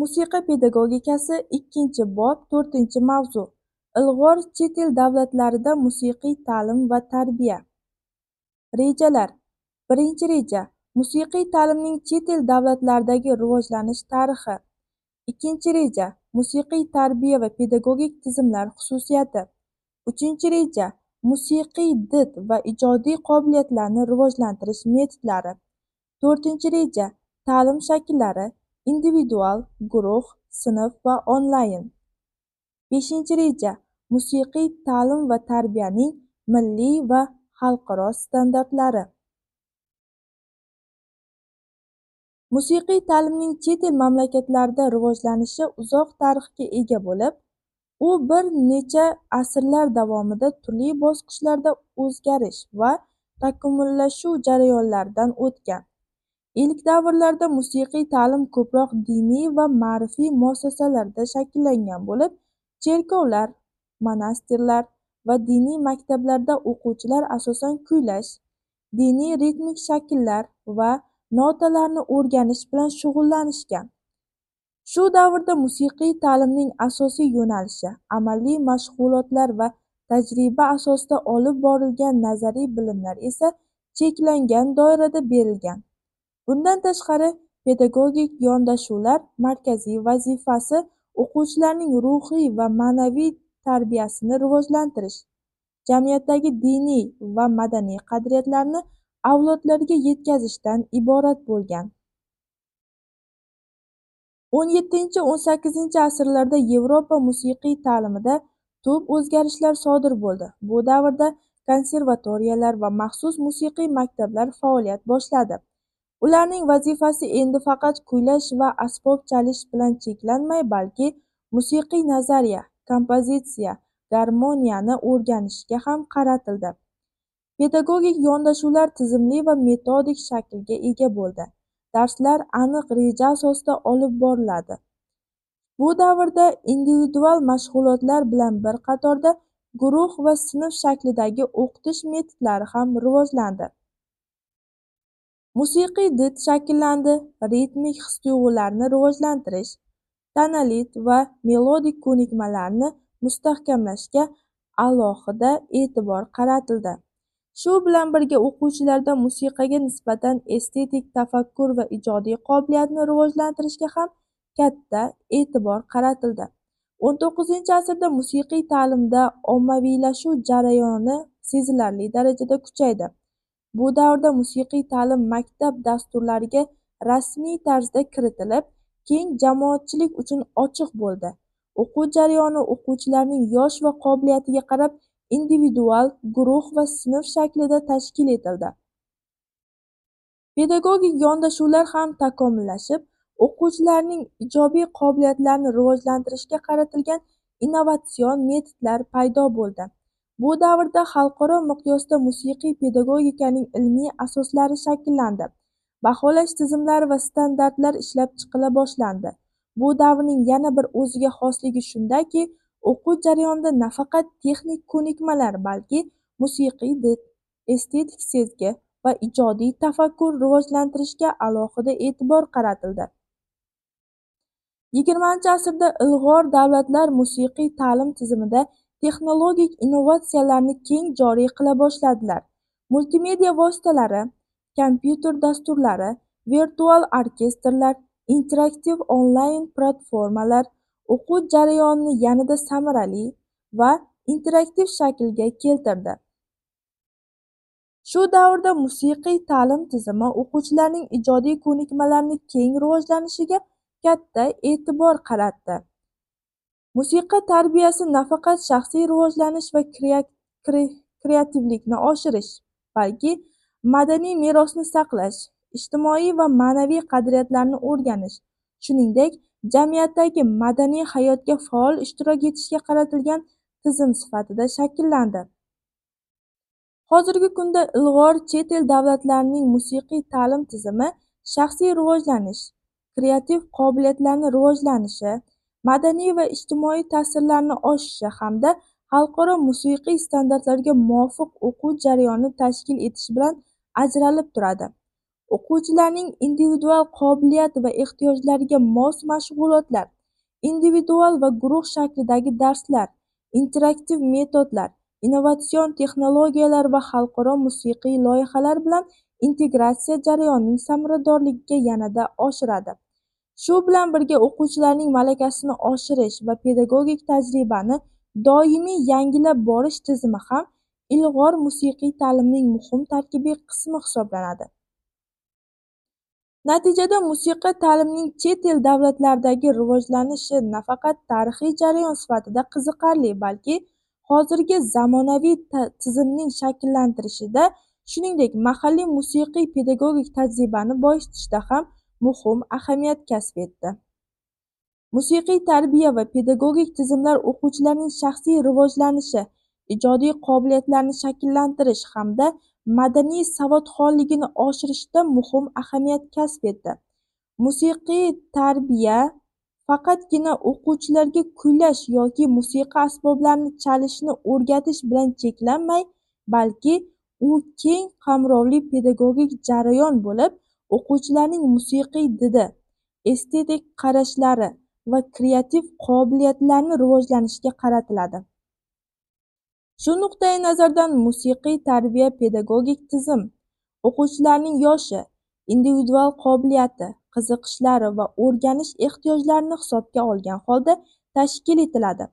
Musiqa pedagogikasi ikkinchi bob to'rtinchi mavzu: Ilg'or chet el davlatlarida musiqiy ta'lim va tarbiya Rejalar Birinchi reja: Musiqiy ta'limning chet el davlatlaridagi rivojlanish tarixi. Ikkinchi reja: Musiqiy tarbiya va pedagogik tizimlar xususiyati. Uchinchi reja: Musiqiy did va ijodiy qobiliyatlarni rivojlantirish metodlari. To'rtinchi reja: Ta'lim shakllari individual, guruh, sinf va onlayn. 5. Reja Musiqiy ta'lim va tarbiyaning milliy va xalqaro standartlari. Musiqiy ta'limning chet el mamlakatlarida rivojlanishi uzoq tarixga ega bo'lib, u bir necha asrlar davomida turli bosqichlarda o'zgarish va takomillashuv jarayonlaridan o'tgan. Ilk davrlarda musiqiy ta'lim ko'proq diniy va ma'rifiy muassasalarda shakllangan bo'lib, cherkovlar, monastirlar va diniy maktablarda o'quvchilar asosan kuylash, diniy ritmik shakllar va notalarni o'rganish bilan shug'ullanishgan. Shu davrda musiqiy ta'limning asosiy yo'nalishi amaliy mashg'ulotlar va tajriba asosida olib borilgan nazariy bilimlar esa cheklangan doirada berilgan. Bundan tashqari, pedagogik yondashuvlar markaziy vazifasi o'quvchilarning ruhiy va ma'naviy tarbiyasini rivojlantirish, jamiyatdagi diniy va madaniy qadriyatlarni avlodlarga yetkazishdan iborat bo'lgan. o'n yettinchi-o'n sakkizinchi asrlarda Yevropa musiqiy ta'limida tub o'zgarishlar sodir bo'ldi. Bu davrda konservatoriyalar va maxsus musiqiy maktablar faoliyat boshladi. Ularning vazifasi endi faqat kuylash va asbob chalish bilan cheklanmay, balki musiqiy nazariya, kompozitsiya, garmoniyani o'rganishga ham qaratildi. Pedagogik yondashuvlar tizimli va metodik shaklga ega bo'ldi. Darslar aniq reja asosida olib boriladi. Bu davrda individual mashg'ulotlar bilan bir qatorda guruh va sinf shaklidagi o'qitish metodlari ham rivojlandi. Musiqiy did shakllandi. Ritmik his-tuyg'ularni rivojlantirish, tonalit va melodik ko'nikmalarni mustahkamlashga alohida e'tibor qaratildi. Shu bilan birga o'quvchilarda musiqaga nisbatan estetik tafakkur va ijodiy qobiliyatni rivojlantirishga ham katta e'tibor qaratildi. o'n to'qqizinchi asrda musiqiy ta'limda ommaviylashuv jarayoni sezilarli darajada kuchaydi. Bu davrda musiqiy ta'lim maktab dasturlariga rasmiy tarzda kiritilib, keng jamoatchilik uchun ochiq bo'ldi. O'quv jarayoni o'quvchilarning yosh va qobiliyatiga qarab individual, guruh va sinf shaklida tashkil etildi. Pedagogik yondashuvlar ham takomillashib, o'quvchilarning ijobiy qobiliyatlarini rivojlantirishga qaratilgan innovatsion metodlar paydo bo'ldi. Bu davrda xalqaro miqyosda musiqiy pedagogikaning ilmiy asoslari shakllandi. Baholash tizimlari va standartlar ishlab chiqila boshlandi. Bu davrning yana bir o'ziga xosligi shundaki, o'quv jarayonida nafaqat texnik ko'nikmalar, balki musiqiy did, estetik sezgi va ijodiy tafakkur rivojlantirishga alohida e'tibor qaratildi. yigirmanchi asrda ilg'or davlatlar musiqiy ta'lim tizimida texnologik innovatsiyalarni keng joriy qila boshladilar. Multimedia vositalari, kompyuter dasturlari, virtual orkestrlar, interaktiv onlayn platformalar o'quv jarayonini yanada samarali va interaktiv shaklga keltirdi. Shu davrda musiqiy ta'lim tizimi o'quvchilarning ijodiy ko'nikmalarini keng rivojlanishiga katta e'tibor qaratdi. Musiqa tarbiyasi nafaqat shaxsiy rivojlanish va kreativlikni oshirish, balki madaniy merosni saqlash, ijtimoiy va ma'naviy qadriyatlarni o'rganish, shuningdek, jamiyatdagi madaniy hayotga faol ishtirok etishga qaratilgan tizim sifatida shakllandi. Hozirgi kunda ilg'or chet el davlatlarining musiqiy ta'lim tizimi shaxsiy rivojlanish, kreativ qobiliyatlarni rivojlanishi, madaniy va ijtimoiy ta'sirlarni oshishi hamda xalqaro musiqiy standartlarga muvofiq o'quv jarayonini tashkil etish bilan ajralib turadi. o'quvchilarning individual qobiliyat va ehtiyojlariga mos mashg'ulotlar individual va guruh shaklidagi darslar interaktiv metodlar innovatsion texnologiyalar va xalqaro musiqiy loyihalar bilan integratsiya jarayonining samaradorligiga yanada oshiradi shu bilan birga o'quvchilarning malakasini oshirish va pedagogik tajribani doimiy yangilab borish tizimi ham ilg'or musiqiy ta'limning muhim tarkibiy qismi hisoblanadi. Natijada musiqa ta'limining chet el davlatlaridagi rivojlanishi nafaqat tarixiy jarayon sifatida qiziqarli balki hozirgi zamonaviy tizimning shakllantirishida shuningdek mahalliy musiqiy pedagogik tajribani boyitishda ham muhim ahamiyat kasb etdi. Musiqiy tarbiya va pedagogik tizimlar o'quvchilarning shaxsiy rivojlanishi ijodiy qobiliyatlarini shakllantirish hamda madaniy savodxonligini oshirishda muhim ahamiyat kasb etdi. Musiqiy tarbiya faqatgina o'quvchilarga kuylash yoki musiqa asboblarini chalishni o'rgatish bilan cheklanmay balki u keng qamrovli pedagogik jarayon bo'lib o'quvchilarning musiqiy didi estetik qarashlari va kreativ qobiliyatlarini rivojlanishiga qaratiladi. Shu nuqtai nazardan musiqiy tarbiya pedagogik tizim o'quvchilarning yoshi individual qobiliyati qiziqishlari va o'rganish ehtiyojlarini hisobga olgan holda tashkil etiladi.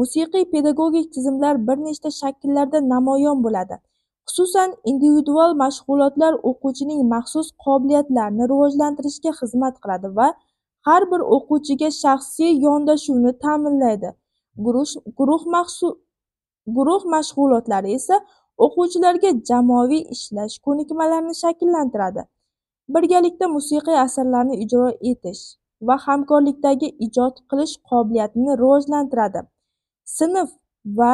Musiqiy pedagogik tizimlar bir nechta shakllarda namoyon bo'ladi. Xususan individual mashg'ulotlar o'quvchining maxsus qobiliyatlarini rivojlantirishga xizmat qiladi va har bir o'quvchiga shaxsiy yondashuvni ta'minlaydi. Guruh guruh mashg'ulotlari esa o'quvchilarga jamoaviy ishlash ko'nikmalarini shakllantiradi. Birgalikda musiqiy asarlarni ijro etish va hamkorlikdagi ijod qilish qobiliyatini rivojlantiradi. Sinf va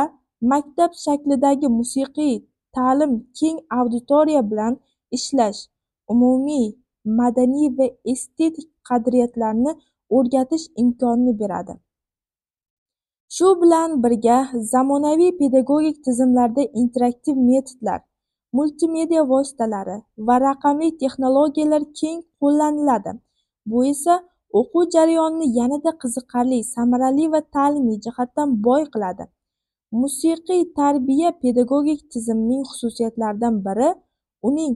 maktab shaklidagi musiqiy ta'lim keng auditoriya bilan ishlash umumiy madaniy va estetik qadriyatlarni o'rgatish imkonini beradi. Shu bilan birga zamonaviy pedagogik tizimlarda interaktiv metodlar multimedia vositalari va raqamli texnologiyalar keng qo'llaniladi. Bu esa o'quv jarayonini yanada qiziqarli samarali va ta'limiy jihatdan boy qiladi. Musiqiy tarbiya pedagogik tizimning xususiyatlaridan biri uning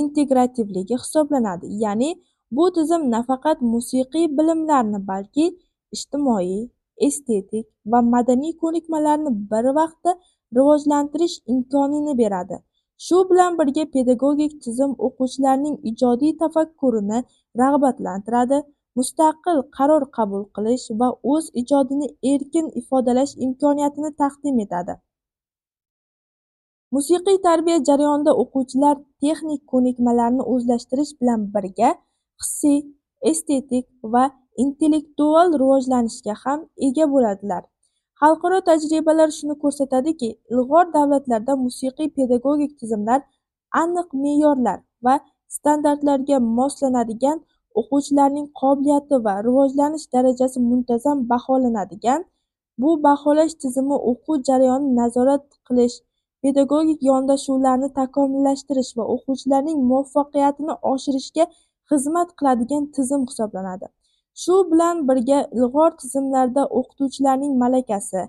integrativligi hisoblanadi. Ya'ni bu tizim nafaqat musiqiy bilimlarni balki ijtimoiy estetik va madaniy ko'nikmalarni bir vaqtda rivojlantirish imkonini beradi. Shu bilan birga pedagogik tizim o'quvchilarning ijodiy tafakkurini rag'batlantiradi mustaqil qaror qabul qilish va o'z ijodini erkin ifodalash imkoniyatini taqdim etadi. Musiqiy tarbiya jarayonida o'quvchilar texnik ko'nikmalarni o'zlashtirish bilan birga hissiy estetik va intellektual rivojlanishga ham ega bo'ladilar. Xalqaro tajribalar shuni ko'rsatadiki ilg'or davlatlarda musiqiy pedagogik tizimlar aniq me'yorlar va standartlarga moslanadigan o'quvchilarning qobiliyati va rivojlanish darajasi muntazam baholanadigan bu baholash tizimi o'quv jarayonini nazorat qilish pedagogik yondashuvlarni takomillashtirish va o'quvchilarning muvaffaqiyatini oshirishga xizmat qiladigan tizim hisoblanadi. Shu bilan birga ilg'or tizimlarda o'qituvchilarning malakasi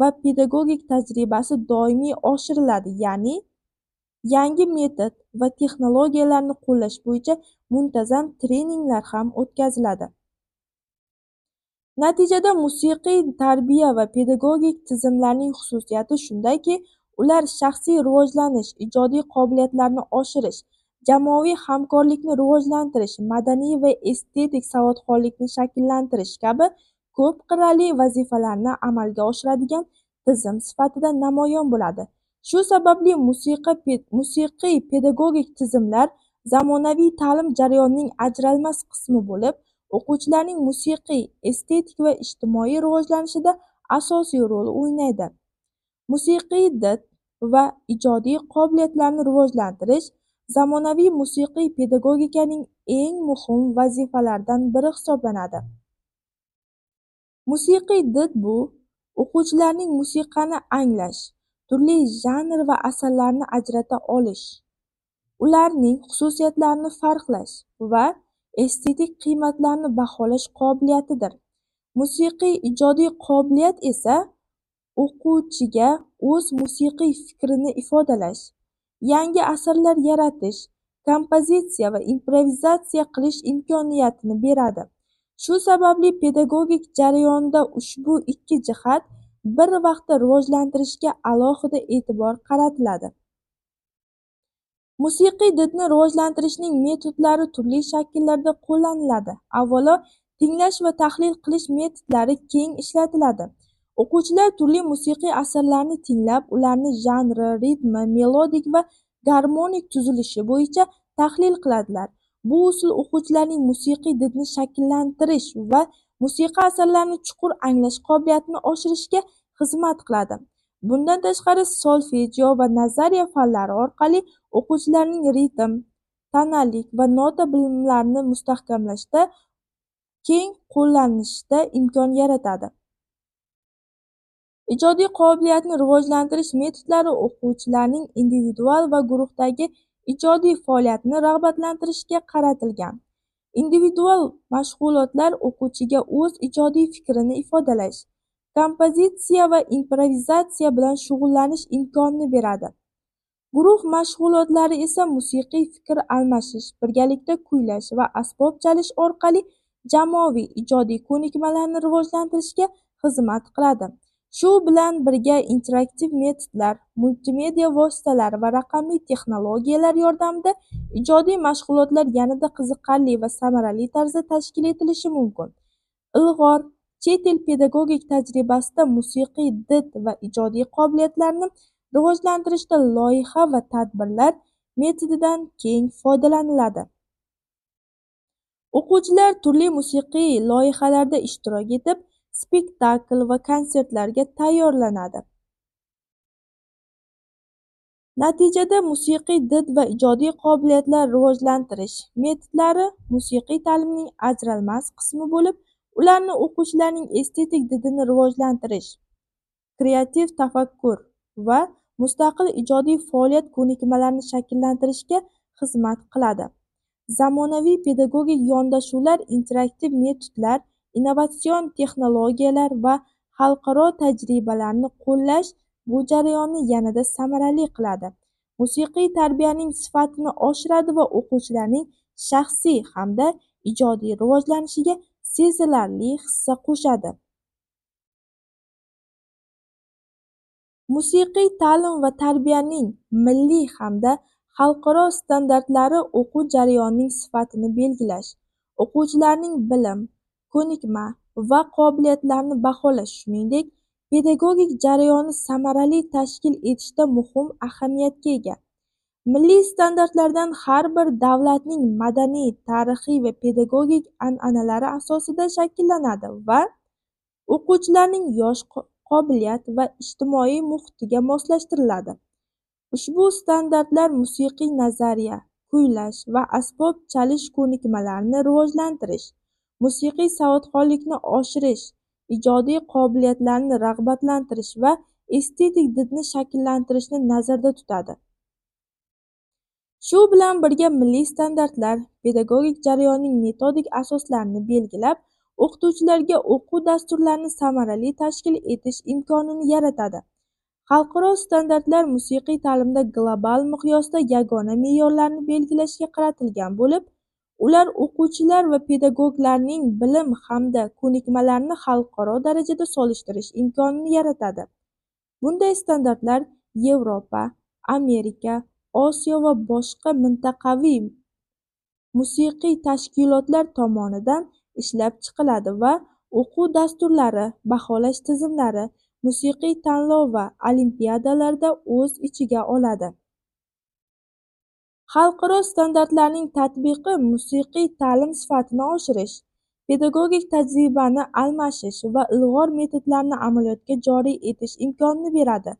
va pedagogik tajribasi doimiy oshiriladi ya'ni yangi metod va texnologiyalarni qo'llash bo'yicha muntazam treninglar ham o'tkaziladi. Natijada musiqiy tarbiya va pedagogik tizimlarning xususiyati shundaki ular shaxsiy rivojlanish ijodiy qobiliyatlarni oshirish jamoaviy hamkorlikni rivojlantirish madaniy va estetik savodxonlikni shakllantirish kabi ko'p qirrali vazifalarni amalga oshiradigan tizim sifatida namoyon bo'ladi. Shu sababli musiqa musiqiy pedagogik tizimlar zamonaviy ta'lim jarayonining ajralmas qismi bo'lib o'quvchilarning musiqiy estetik va ijtimoiy rivojlanishida asosiy rol o'ynaydi. Musiqiy did va ijodiy qobiliyatlarni rivojlantirish zamonaviy musiqiy pedagogikaning eng muhim vazifalaridan biri hisoblanadi. Musiqiy did bu o'quvchilarning musiqani anglash turli janr va asarlarni ajrata olish ularning xususiyatlarini farqlash va estetik qiymatlarni baholash qobiliyatidir. Musiqiy ijodiy qobiliyat esa o'quvchiga o'z musiqiy fikrini ifodalash, yangi asarlar yaratish, kompozitsiya va improvizatsiya qilish imkoniyatini beradi. Shu sababli pedagogik jarayonda ushbu ikki jihat bir vaqtda rivojlantirishga alohida e'tibor qaratiladi. Musiqiy didni rivojlantirishning metodlari turli shakllarda qo'llaniladi. Avvalo, tinglash va tahlil qilish metodlari keng ishlatiladi. O'quvchilar turli musiqiy asarlarni tinglab, ularni janri, ritmi, melodik va garmonik tuzilishi bo'yicha tahlil qiladilar. Bu usul o'quvchilarning musiqiy didni shakllantirish va musiqa asarlarini chuqur anglash qobiliyatini oshirishga xizmat qiladi. Bundan tashqari, solfejo va nazariya fanlari orqali o'quvchilarning ritm, tonalik va nota bilimlarini mustahkamlashda keng qo'llanishda imkon yaratadi. Ijodiy qobiliyatni rivojlantirish metodlari o'quvchilarning individual va guruhdagi ijodiy faoliyatini rag'batlantirishga qaratilgan. Individual mashg'ulotlar o'quvchiga o'z ijodiy fikrini ifodalash, kompozitsiya va improvizatsiya bilan shug'ullanish imkonini beradi. Guruh mashg'ulotlari esa musiqiy fikr almashish, birgalikda kuylash va asbob chalish orqali jamoaviy ijodiy ko'nikmalarni rivojlantirishga xizmat qiladi. Shu bilan birga interaktiv metodlar, multimedia vositalari va raqamli texnologiyalar yordamida ijodiy mashg'ulotlar yanada qiziqarli va samarali tarzda tashkil etilishi mumkin. Ilg'or chet el pedagogik tajribasida musiqiy did va ijodiy qobiliyatlarni rivojlantirishda loyiha va tadbirlar metodidan keng foydalaniladi. O'quvchilar turli musiqiy loyihalarda ishtirok etib, spektakl va konsertlarga tayyorlanadi. Natijada musiqiy did va ijodiy qobiliyatlar rivojlantirish metodlari musiqiy ta'limning ajralmas qismi bo'lib, ularni o'quvchilarning estetik didini rivojlantirish, kreativ tafakkur va mustaqil ijodiy faoliyat ko'nikmalarini shakllantirishga xizmat qiladi. Zamonaviy pedagogik yondashuvlar interaktiv metodlar, innovatsion texnologiyalar va xalqaro tajribalarni qo'llash bu jarayonni yanada samarali qiladi, musiqiy tarbiyaning sifatini oshiradi va o'quvchilarning shaxsiy hamda ijodiy rivojlanishiga sezilarli hissa qo'shadi. Musiqiy ta'lim va tarbiyaning milliy hamda xalqaro standartlari o'quv jarayonining sifatini belgilash, o'quvchilarning bilim, ko'nikma va qobiliyatlarini baholash, shuningdek, pedagogik jarayonni samarali tashkil etishda muhim ahamiyatga ega. Milliy standartlardan har bir davlatning madaniy, tarixiy va pedagogik an'analari asosida shakllanadi va o'quvchilarning yosh, qobiliyat va ijtimoiy muhitiga moslashtiriladi. Ushbu standartlar musiqiy nazariya, kuylash va asbob chalish ko'nikmalarini rivojlantirish, musiqiy savodxonlikni oshirish, ijodiy qobiliyatlarni rag'batlantirish va estetik didni shakllantirishni nazarda tutadi. Shu bilan birga milliy standartlar pedagogik jarayonning metodik asoslarini belgilab, o'qituvchilarga o'quv dasturlarini samarali tashkil etish imkonini yaratadi. Xalqaro standartlar musiqiy ta'limda global miqyosda yagona me'yorlarni belgilashga qaratilgan bo'lib, ular o'quvchilar va pedagoglarning bilim hamda ko'nikmalarini xalqaro darajada solishtirish imkonini yaratadi. Bunday standartlar Yevropa, Amerika, Osiyo va boshqa mintaqaviy musiqiy tashkilotlar tomonidan ishlab chiqiladi va o'quv dasturlari, baholash tizimlari, musiqiy tanlov va olimpiadalarda o'z ichiga oladi. Xalqaro standartlarning tatbiqi musiqiy ta'lim sifatini oshirish, pedagogik tajribani almashish va ilg'or metodlarni amaliyotga joriy etish imkonini beradi.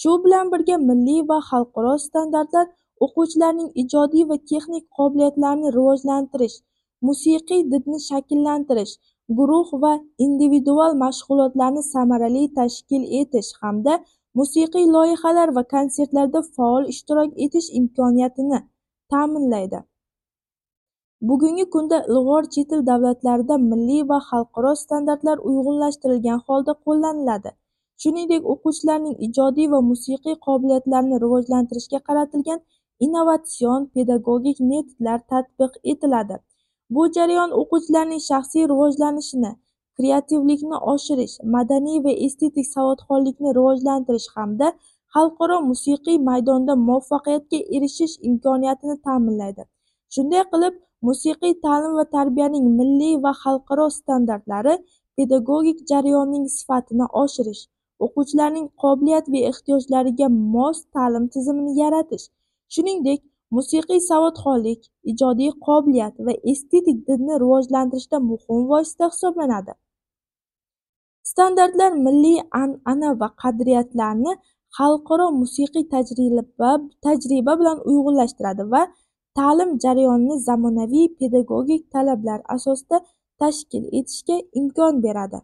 Shu bilan birga milliy va xalqaro standartlar o'quvchilarning ijodiy va texnik qobiliyatlarini rivojlantirish, musiqiy didni shakllantirish, guruh va individual mashg'ulotlarni samarali tashkil etish hamda musiqiy loyihalar va konsertlarda faol ishtirok etish imkoniyatini ta'minlaydi. Bugungi kunda ilg'or chet el davlatlarida milliy va xalqaro standartlar uyg'unlashtirilgan holda qo'llaniladi. Shuningdek o'quvchilarning ijodiy va musiqiy qobiliyatlarini rivojlantirishga qaratilgan innovatsion pedagogik metodlar tatbiq etiladi. Bu jarayon o'quvchilarning shaxsiy rivojlanishini kreativlikni oshirish madaniy va estetik savodxonlikni rivojlantirish hamda xalqaro musiqiy maydonda muvaffaqiyatga erishish imkoniyatini ta'minlaydi. Shunday qilib musiqiy ta'lim va tarbiyaning milliy va xalqaro standartlari pedagogik jarayonning sifatini oshirish o'quvchilarning qobiliyat va ehtiyojlariga mos ta'lim tizimini yaratish shuningdek musiqiy savodxonlik ijodiy qobiliyat va estetik didni rivojlantirishda muhim vosita hisoblanadi. Standartlar milliy an'ana va qadriyatlarni xalqaro musiqiy tajriba tajriba bilan uyg'unlashtiradi va ta'lim jarayonini zamonaviy pedagogik talablar asosida tashkil etishga imkon beradi.